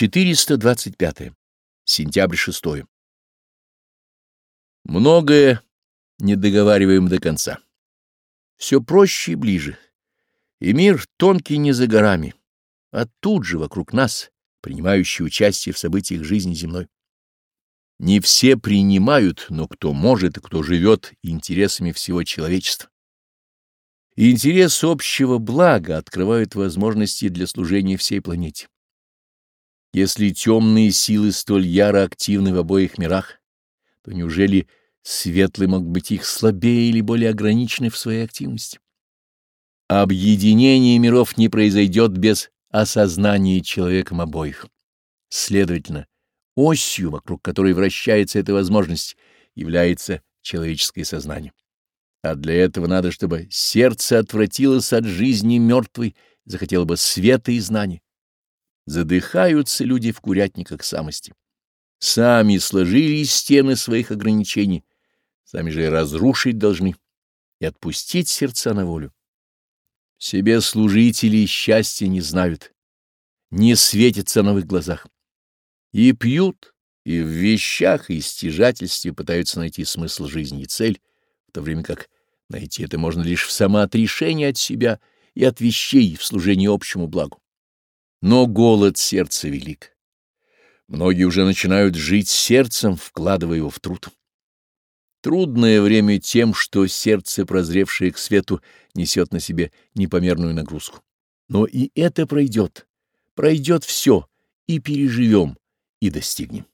425. Сентябрь 6. Многое не договариваем до конца. Все проще и ближе. И мир тонкий не за горами, а тут же вокруг нас, принимающий участие в событиях жизни земной. Не все принимают, но кто может и кто живет интересами всего человечества. Интерес общего блага открывает возможности для служения всей планете. Если темные силы столь яро активны в обоих мирах, то неужели светлый мог быть их слабее или более ограничены в своей активности? Объединение миров не произойдет без осознания человеком обоих. Следовательно, осью, вокруг которой вращается эта возможность, является человеческое сознание. А для этого надо, чтобы сердце отвратилось от жизни мертвой, захотело бы света и знаний задыхаются люди в курятниках самости. Сами сложили стены своих ограничений, сами же и разрушить должны, и отпустить сердца на волю. Себе служители счастья не знают, не светятся на их глазах. И пьют, и в вещах, и стяжательстве пытаются найти смысл жизни и цель, в то время как найти это можно лишь в самоотрешении от себя и от вещей в служении общему благу но голод сердца велик. Многие уже начинают жить сердцем, вкладывая его в труд. Трудное время тем, что сердце, прозревшее к свету, несет на себе непомерную нагрузку. Но и это пройдет. Пройдет все, и переживем, и достигнем.